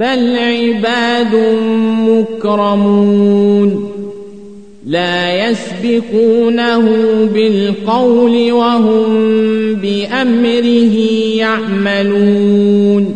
بل عباد مكرمون لا يسبقونه بالقول وهم بأمره يعملون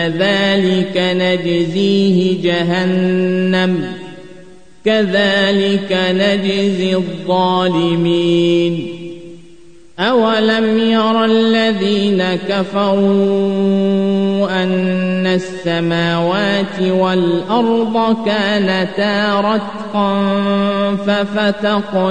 فذلك نجزيه جهنم. كذلك نجزي الظالمين. أولم ير الذين كفروا أن السماوات والأرض كانتا رتقا ففتقناهما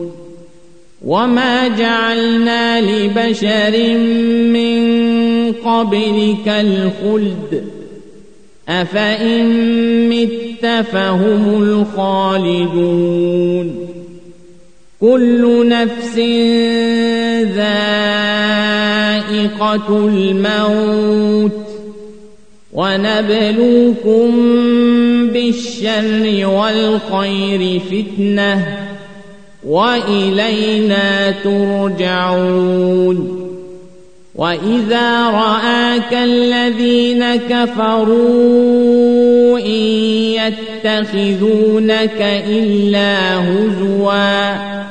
وما جعلنا لبشر من قبلك الخلد أفإن مت فهم الخالدون كل نفس ذائقة الموت ونبلوكم بالشر والخير فتنه وإلينا ترجعون. وإذا رآك الذين كفروا إن يتخذونك إلا هزواً.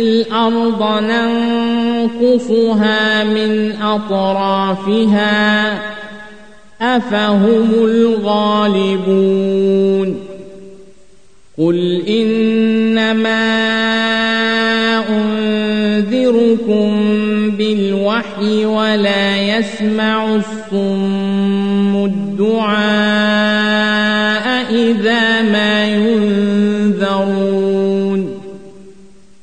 الأرض ننقصها من أطرافها أفهم الغالبون قل إنما أنذركم بالوحي ولا يسمع الصم الدعاء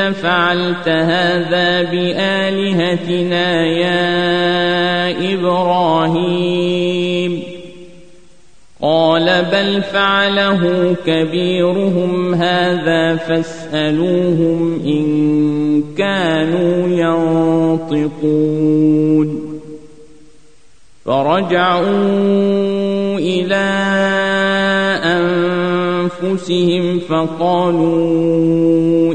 فعلت هذا بآلهتنا يا إبراهيم. قال بل فعله كبيرهم هذا فاسألوهم إن كانوا ينطقون. فرجعوا إلى أنفسهم فقالوا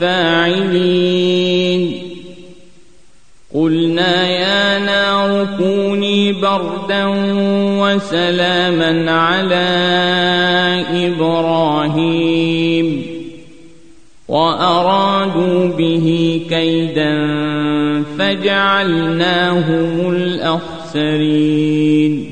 فاعلين. قلنا يا نار كوني بردا وسلاما على إبراهيم. وأرادوا به كيدا فجعلناهم الأخسرين.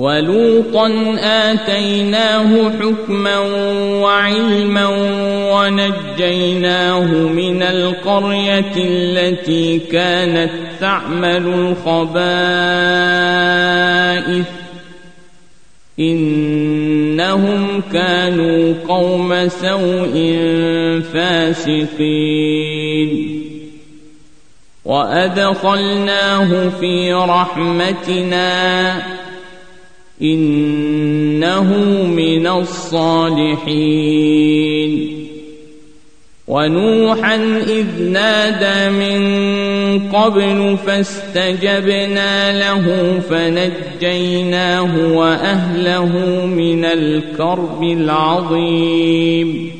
ولوطا آتيناه حكما وعلما ونجيناه من القرية التي كانت تعمل الخبائث. إنهم كانوا قوم سوء فاسقين. وأدخلناه في رحمتنا. إنه من الصالحين. ونوحا إذ نادى من قبل فاستجبنا له فنجيناه وأهله من الكرب العظيم.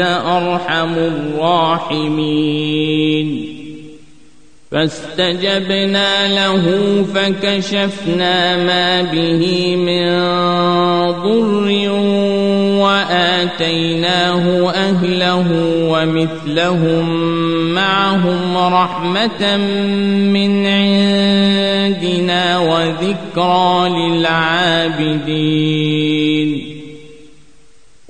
أرحم الراحمين. فاستجبنا له فكشفنا ما به من ضر وآتيناه أهله ومثلهم معهم رحمة من عندنا وذكرى للعابدين.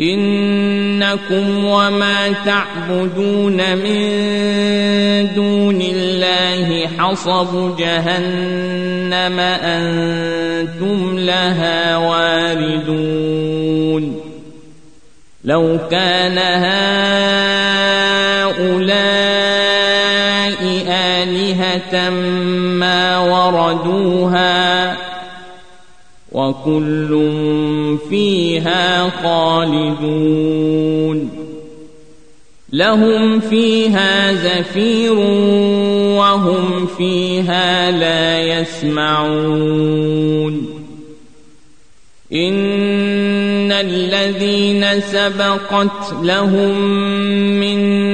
إنكم وما تعبدون من دون الله حصب جهنم أنتم لها واردون. لو كان هؤلاء آلهة ما وردوها وكل فيها خالدون. لهم فيها زفير وهم فيها لا يسمعون. إن الذين سبقت لهم منا